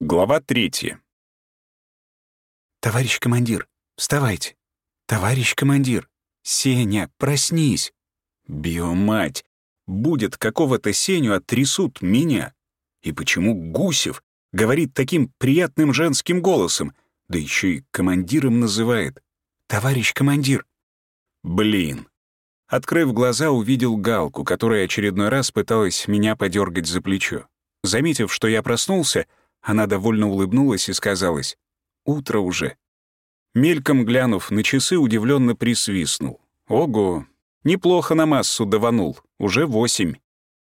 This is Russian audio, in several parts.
Глава третья. «Товарищ командир, вставайте! Товарищ командир! Сеня, проснись!» Биомать! Будет какого-то Сеню оттрясут меня. И почему Гусев говорит таким приятным женским голосом, да еще и командиром называет? «Товарищ командир!» Блин. Открыв глаза, увидел Галку, которая очередной раз пыталась меня подергать за плечо. Заметив, что я проснулся, она довольно улыбнулась и сказалась «Утро уже». Мельком глянув на часы, удивленно присвистнул. «Ого, неплохо на массу даванул, уже восемь».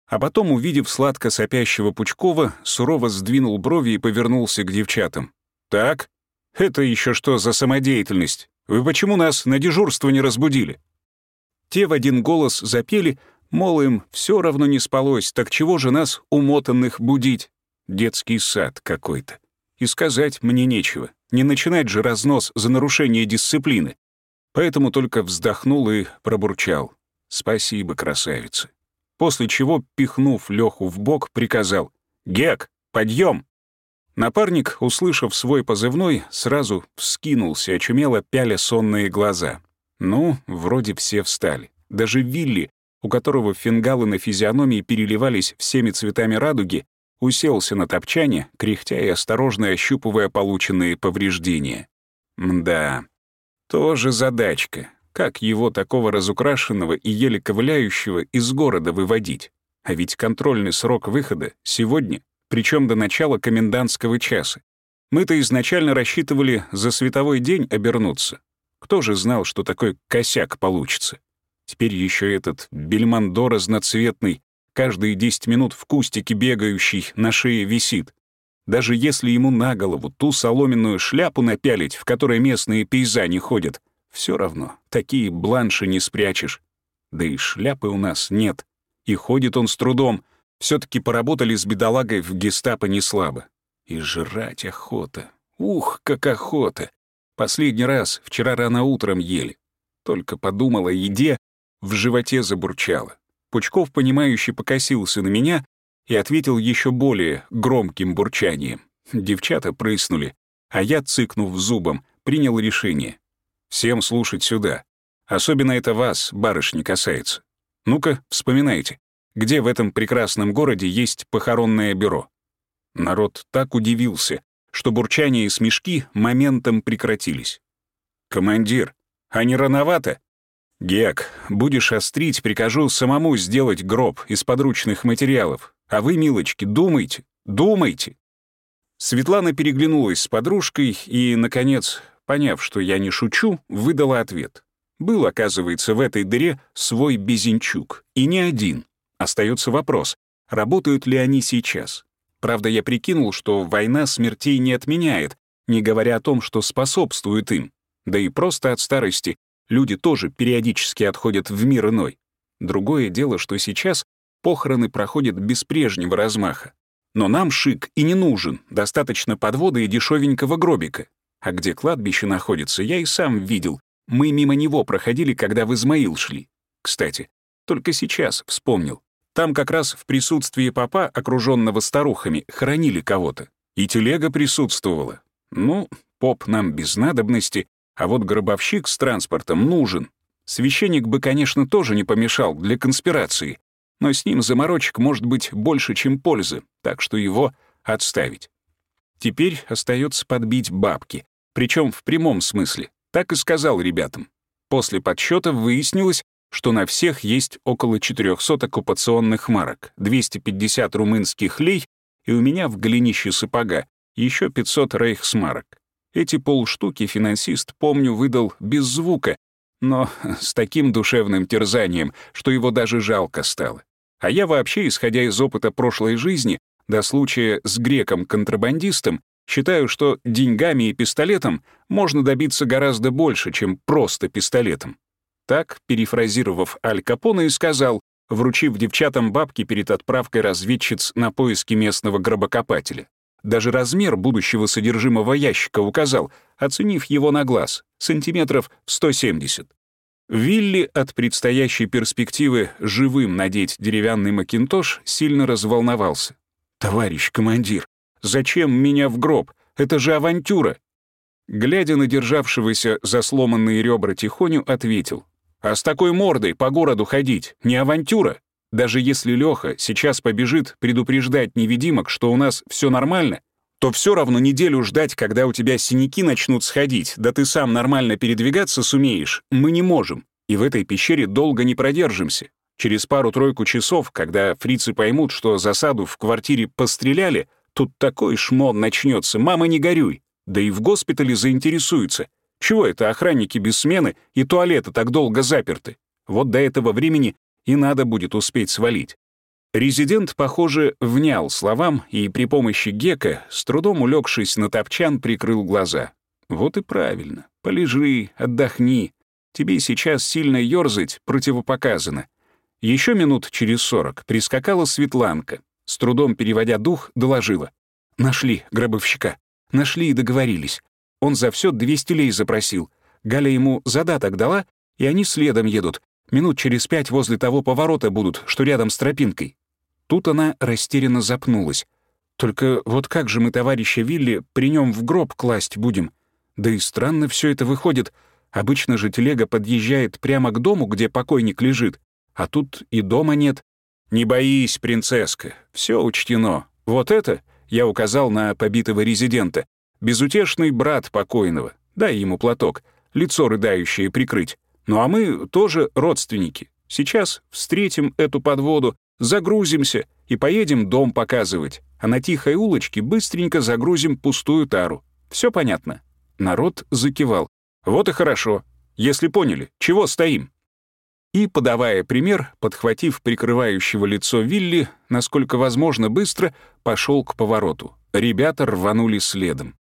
А потом, увидев сладко сопящего Пучкова, сурово сдвинул брови и повернулся к девчатам. «Так, это еще что за самодеятельность? Вы почему нас на дежурство не разбудили?» Те в один голос запели, мол, им все равно не спалось, так чего же нас, умотанных, будить? Детский сад какой-то. И сказать мне нечего, не начинать же разнос за нарушение дисциплины. Поэтому только вздохнул и пробурчал. «Спасибо, красавица». После чего, пихнув Леху в бок, приказал «Гек, подъем!» Напарник, услышав свой позывной, сразу вскинулся, очумело пяля сонные глаза. Ну, вроде все встали. Даже Вилли, у которого фингалы на физиономии переливались всеми цветами радуги, уселся на топчане, кряхтя и осторожно ощупывая полученные повреждения. Мда, тоже задачка. Как его такого разукрашенного и еле ковыляющего из города выводить? А ведь контрольный срок выхода сегодня, причем до начала комендантского часа. Мы-то изначально рассчитывали за световой день обернуться, кто же знал, что такой косяк получится? Теперь еще этот бельмондо разноцветный, каждые 10 минут в кустике бегающий, на шее висит. Даже если ему на голову ту соломенную шляпу напялить, в которой местные пейзани ходят, все равно такие бланши не спрячешь. Да и шляпы у нас нет. И ходит он с трудом. все таки поработали с бедолагой в гестапо не слабо. И жрать охота. Ух, как охота! Последний раз вчера рано утром ели. Только подумала о еде, в животе забурчало. Пучков, понимающе покосился на меня и ответил еще более громким бурчанием. Девчата прыснули, а я, цыкнув зубом, принял решение. Всем слушать сюда. Особенно это вас, барышни, касается. Ну-ка, вспоминайте, где в этом прекрасном городе есть похоронное бюро? Народ так удивился, что бурчание и смешки моментом прекратились. «Командир, а не рановато?» «Гек, будешь острить, прикажу самому сделать гроб из подручных материалов. А вы, милочки, думайте, думайте!» Светлана переглянулась с подружкой и, наконец, поняв, что я не шучу, выдала ответ. Был, оказывается, в этой дыре свой Безенчук, и не один. Остается вопрос, работают ли они сейчас. Правда, я прикинул, что война смертей не отменяет, не говоря о том, что способствует им. Да и просто от старости люди тоже периодически отходят в мир иной. Другое дело, что сейчас похороны проходят без прежнего размаха. Но нам шик и не нужен, достаточно подвода и дешевенького гробика. А где кладбище находится, я и сам видел. Мы мимо него проходили, когда в Измаил шли. Кстати, только сейчас вспомнил. Там как раз в присутствии папа, окруженного старухами, хоронили кого-то. И телега присутствовала. Ну, поп нам без надобности, а вот гробовщик с транспортом нужен. Священник бы, конечно, тоже не помешал для конспирации, но с ним заморочек может быть больше, чем пользы, так что его отставить. Теперь остается подбить бабки, причем в прямом смысле. Так и сказал ребятам. После подсчета выяснилось, что на всех есть около 400 оккупационных марок, 250 румынских лей и у меня в голенище сапога еще 500 рейхсмарок. Эти полштуки финансист, помню, выдал без звука, но с таким душевным терзанием, что его даже жалко стало. А я вообще, исходя из опыта прошлой жизни, до случая с греком-контрабандистом, считаю, что деньгами и пистолетом можно добиться гораздо больше, чем просто пистолетом. Так, перефразировав Аль Капоне, и сказал, вручив девчатам бабки перед отправкой разведчиц на поиски местного гробокопателя. Даже размер будущего содержимого ящика указал, оценив его на глаз, сантиметров в 170. Вилли от предстоящей перспективы живым надеть деревянный макинтош сильно разволновался. «Товарищ командир, Зачем меня в гроб? Это же авантюра!» Глядя на державшегося за сломанные ребра Тихоню, ответил. «А с такой мордой по городу ходить не авантюра? Даже если Леха сейчас побежит предупреждать невидимок, что у нас все нормально, то все равно неделю ждать, когда у тебя синяки начнут сходить, да ты сам нормально передвигаться сумеешь, мы не можем. И в этой пещере долго не продержимся. Через пару-тройку часов, когда фрицы поймут, что засаду в квартире постреляли, тут такой шмон начнется, мама не горюй. Да и в госпитале заинтересуются. Чего это охранники без смены и туалеты так долго заперты? Вот до этого времени и надо будет успеть свалить. Резидент, похоже, внял словам и при помощи гека, с трудом улегшись на топчан, прикрыл глаза. «Вот и правильно. Полежи, отдохни. Тебе сейчас сильно ёрзать противопоказано». Еще минут через сорок прискакала Светланка. С трудом переводя дух, доложила. «Нашли гробовщика. Нашли и договорились. Он за все 200 лей запросил. Галя ему задаток дала, и они следом едут. Минут через пять возле того поворота будут, что рядом с тропинкой. Тут она растерянно запнулась. «Только вот как же мы товарища Вилли при нем в гроб класть будем? Да и странно все это выходит. Обычно же телега подъезжает прямо к дому, где покойник лежит, а тут и дома нет. Не боись, принцесска, все учтено. Вот это, я указал на побитого резидента, безутешный брат покойного. Дай ему платок, лицо рыдающее прикрыть. Ну а мы тоже родственники. Сейчас встретим эту подводу, Загрузимся и поедем дом показывать, а на тихой улочке быстренько загрузим пустую тару. Все понятно?» Народ закивал. «Вот и хорошо. Если поняли, чего стоим?» И, подавая пример, подхватив прикрывающего лицо Вилли, насколько возможно быстро, пошел к повороту. Ребята рванули следом.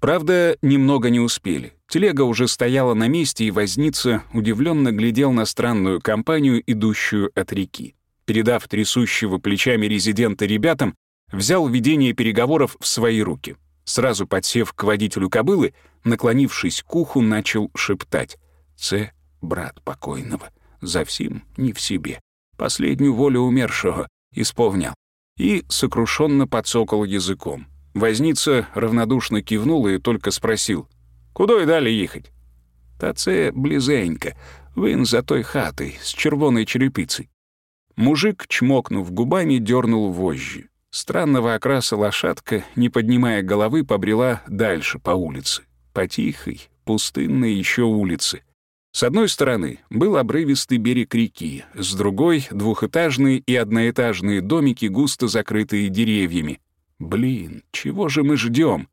Правда, немного не успели. Телега уже стояла на месте, и возница удивленно глядел на странную компанию, идущую от реки передав трясущего плечами резидента ребятам, взял ведение переговоров в свои руки. Сразу подсев к водителю кобылы, наклонившись к уху, начал шептать. «Це брат покойного, совсем не в себе. Последнюю волю умершего исполнял». И сокрушенно подсокал языком. Возница равнодушно кивнул и только спросил. «Куда и дали ехать?» «Та це близенько, він за той хатой, с червоной черепицей. Мужик, чмокнув губами, дернул вожжи. Странного окраса лошадка, не поднимая головы, побрела дальше по улице. По тихой, пустынной еще улице. С одной стороны был обрывистый берег реки, с другой — двухэтажные и одноэтажные домики, густо закрытые деревьями. Блин, чего же мы ждем?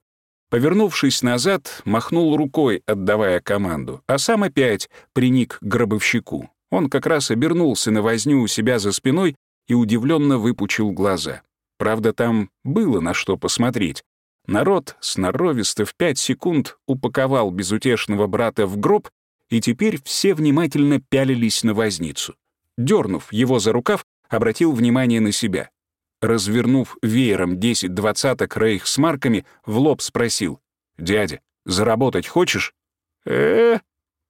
Повернувшись назад, махнул рукой, отдавая команду, а сам опять приник к гробовщику. Он как раз обернулся на возню у себя за спиной и удивленно выпучил глаза. Правда, там было на что посмотреть. Народ сноровисто в пять секунд упаковал безутешного брата в гроб, и теперь все внимательно пялились на возницу. Дернув его за рукав, обратил внимание на себя. Развернув веером десять двадцаток рейх с марками, в лоб спросил. «Дядя, заработать хочешь?» э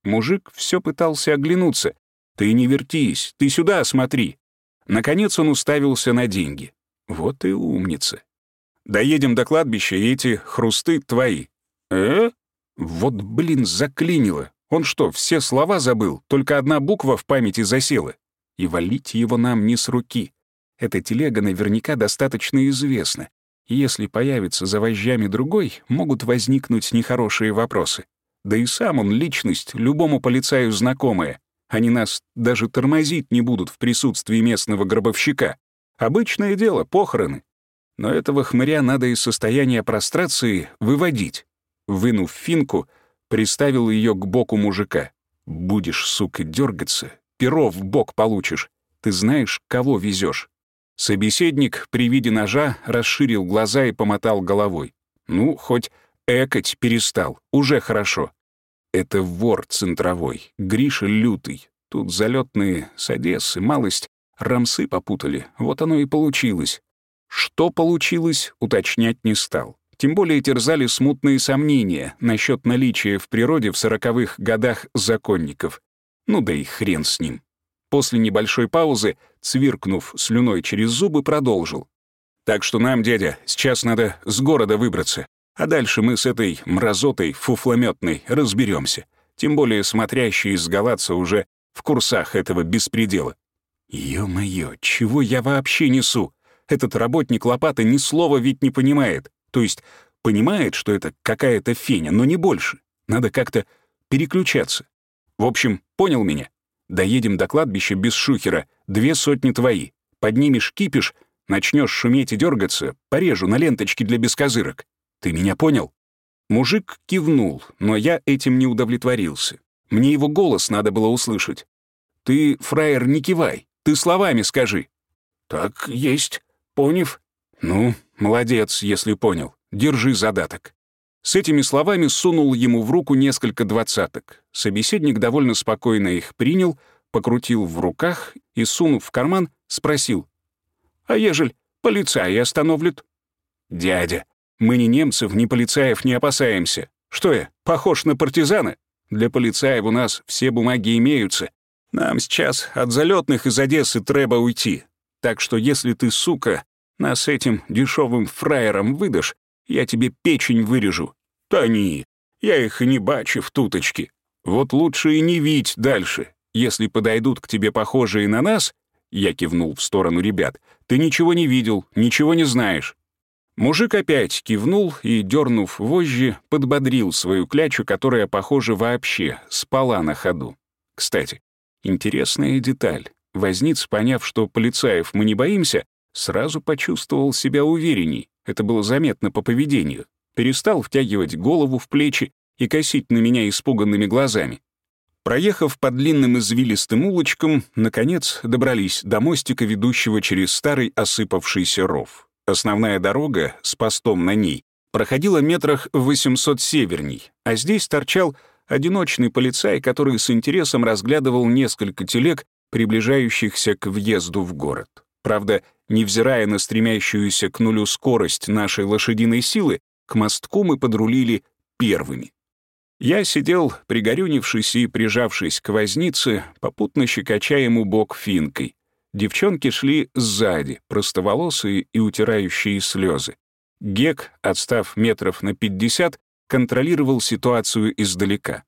Мужик все пытался оглянуться, «Ты не вертись, ты сюда смотри». Наконец он уставился на деньги. «Вот и умница. Доедем до кладбища, и эти хрусты твои». «Э? Вот, блин, заклинило. Он что, все слова забыл? Только одна буква в памяти засела. И валить его нам не с руки. Эта телега наверняка достаточно известна. Если появится за вожжами другой, могут возникнуть нехорошие вопросы. Да и сам он личность, любому полицаю знакомая. Они нас даже тормозить не будут в присутствии местного гробовщика. Обычное дело, похороны. Но этого хмыря надо из состояния прострации выводить. Вынув финку, приставил ее к боку мужика. «Будешь, сука, дергаться, перо в бок получишь. Ты знаешь, кого везешь. Собеседник при виде ножа расширил глаза и помотал головой. Ну, хоть экать перестал, уже хорошо. Это вор центровой, Гриша лютый. Тут залетные с Одессы, малость, рамсы попутали. Вот оно и получилось. Что получилось, уточнять не стал. Тем более терзали смутные сомнения насчет наличия в природе в сороковых годах законников. Ну да и хрен с ним. После небольшой паузы, цвиркнув слюной через зубы, продолжил. Так что нам, дядя, сейчас надо с города выбраться. А дальше мы с этой мразотой фуфлометной разберемся. Тем более смотрящие из Галатца уже в курсах этого беспредела. Ё-моё, чего я вообще несу? Этот работник лопаты ни слова ведь не понимает. То есть понимает, что это какая-то феня, но не больше. Надо как-то переключаться. В общем, понял меня? Доедем до кладбища без шухера, две сотни твои. Поднимешь кипиш, начнешь шуметь и дергаться, порежу на ленточке для бескозырок. Ты меня понял? Мужик кивнул, но я этим не удовлетворился. Мне его голос надо было услышать. «Ты, фраер, не кивай, ты словами скажи». «Так есть, поняв». «Ну, молодец, если понял. Держи задаток». С этими словами сунул ему в руку несколько двадцаток. Собеседник довольно спокойно их принял, покрутил в руках и, сунув в карман, спросил. «А ежель полицаи остановлют?» «Дядя, мы ни немцев, ни полицаев не опасаемся. Что я, похож на партизана? Для полицаев у нас все бумаги имеются. Нам сейчас от залетных из Одессы треба уйти. Так что если ты, сука, нас этим дешевым фраером выдашь, я тебе печень вырежу. Та не, я их не бачу в туточки. Вот лучше и не видь дальше. Если подойдут к тебе похожие на нас, я кивнул в сторону ребят, ты ничего не видел, ничего не знаешь. Мужик опять кивнул и, дернув вожжи, подбодрил свою клячу, которая, похоже, вообще спала на ходу. Кстати, интересная деталь. Возниц, поняв, что полицаев мы не боимся, сразу почувствовал себя уверенней. Это было заметно по поведению. Перестал втягивать голову в плечи и косить на меня испуганными глазами. Проехав по длинным извилистым улочкам, наконец добрались до мостика, ведущего через старый осыпавшийся ров. Основная дорога с постом на ней проходила метрах 800 северней, а здесь торчал одиночный полицай, который с интересом разглядывал несколько телег, приближающихся к въезду в город. Правда, невзирая на стремящуюся к нулю скорость нашей лошадиной силы, к мостку мы подрулили первыми. Я сидел, пригорюнившись и прижавшись к вознице, попутно щекоча ему бок финкой. Девчонки шли сзади, простоволосые и утирающие слезы. Гек, отстав метров на пятьдесят, контролировал ситуацию издалека.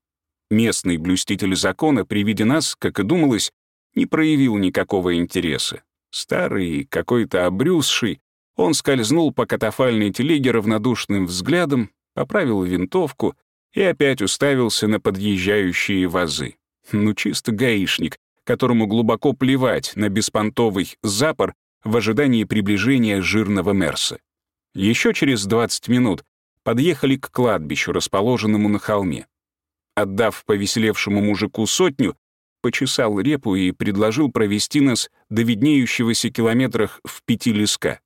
Местный блюститель закона при виде нас, как и думалось, не проявил никакого интереса. Старый, какой-то обрюзший, он скользнул по катафальной телеге равнодушным взглядом, поправил винтовку и опять уставился на подъезжающие вазы. Ну, чисто гаишник, которому глубоко плевать на беспонтовый запор в ожидании приближения жирного Мерса. Еще через 20 минут подъехали к кладбищу, расположенному на холме. Отдав повеселевшему мужику сотню, почесал репу и предложил провести нас до виднеющегося километрах в пяти леска.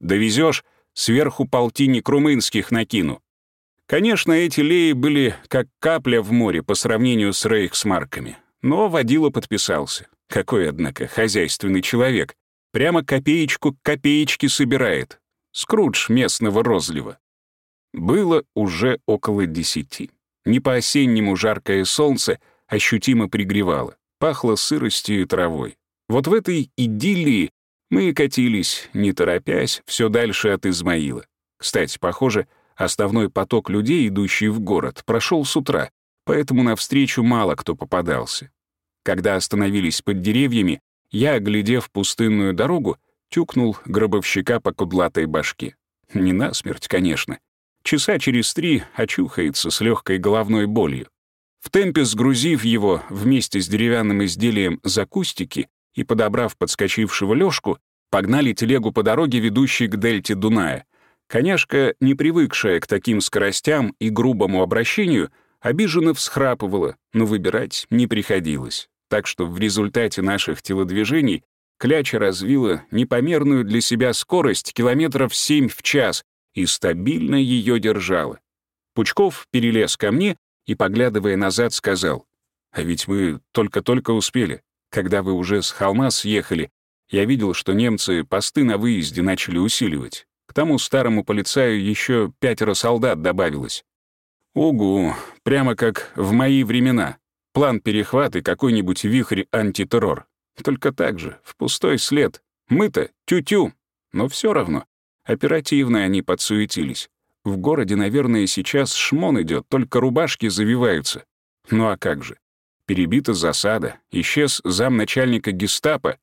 «Довезешь, сверху полтинник румынских накину». Конечно, эти леи были как капля в море по сравнению с рейхсмарками. Но водила подписался. Какой, однако, хозяйственный человек. Прямо копеечку к копеечке собирает. Скрудж местного розлива. Было уже около десяти. Не по-осеннему жаркое солнце ощутимо пригревало. Пахло сыростью и травой. Вот в этой идиллии мы и катились, не торопясь, все дальше от Измаила. Кстати, похоже, основной поток людей, идущий в город, прошел с утра, поэтому навстречу мало кто попадался. Когда остановились под деревьями, я, оглядев пустынную дорогу, тюкнул гробовщика по кудлатой башке. Не насмерть, конечно. Часа через три очухается с легкой головной болью. В темпе сгрузив его вместе с деревянным изделием за кустики и подобрав подскочившего Лёшку, погнали телегу по дороге, ведущей к дельте Дуная. Коняшка, не привыкшая к таким скоростям и грубому обращению, обиженно всхрапывала, но выбирать не приходилось так что в результате наших телодвижений кляча развила непомерную для себя скорость километров 7 в час и стабильно ее держала. Пучков перелез ко мне и, поглядывая назад, сказал, «А ведь мы только-только успели. Когда вы уже с холма съехали, я видел, что немцы посты на выезде начали усиливать. К тому старому полицаю еще пятеро солдат добавилось. Угу, прямо как в мои времена. План перехват и какой-нибудь вихрь антитеррор. Только так же, в пустой след. Мы-то тю-тю. Но все равно. Оперативно они подсуетились. В городе, наверное, сейчас шмон идет, только рубашки завиваются. Ну а как же? Перебита засада, исчез замначальника гестапо.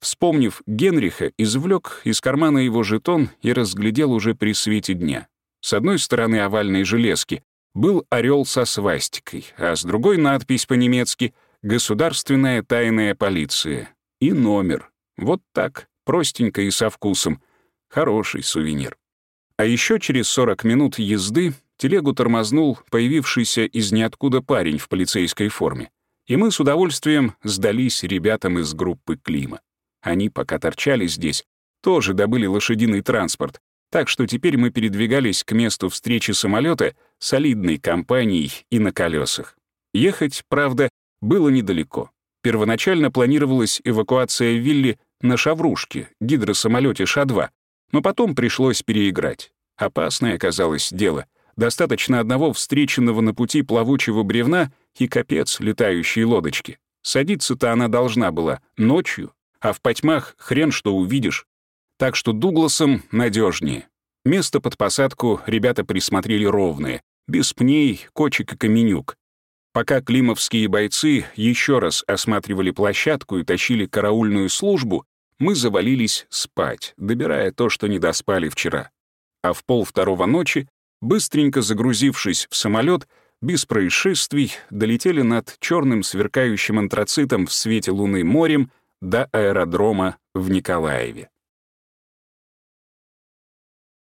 Вспомнив Генриха, извлек из кармана его жетон и разглядел уже при свете дня. С одной стороны овальной железки был орел со свастикой, а с другой надпись по-немецки «Государственная тайная полиция» и номер. Вот так, простенько и со вкусом. Хороший сувенир. А еще через 40 минут езды телегу тормознул появившийся из ниоткуда парень в полицейской форме. И мы с удовольствием сдались ребятам из группы Клима. Они, пока торчали здесь, тоже добыли лошадиный транспорт, так что теперь мы передвигались к месту встречи самолета солидной компанией и на колесах. Ехать, правда, было недалеко. Первоначально планировалась эвакуация Вилли на Шаврушке, гидросамолете Ша-2, но потом пришлось переиграть. Опасное оказалось дело. Достаточно одного встреченного на пути плавучего бревна и капец летающей лодочки. Садиться-то она должна была ночью, а в потьмах хрен что увидишь. Так что Дугласом надежнее. Место под посадку ребята присмотрели ровное, без пней, кочек и каменюк. Пока климовские бойцы еще раз осматривали площадку и тащили караульную службу, мы завалились спать, добирая то, что не доспали вчера. А в пол второго ночи, быстренько загрузившись в самолет, без происшествий долетели над черным сверкающим антрацитом в свете луны морем до аэродрома в Николаеве.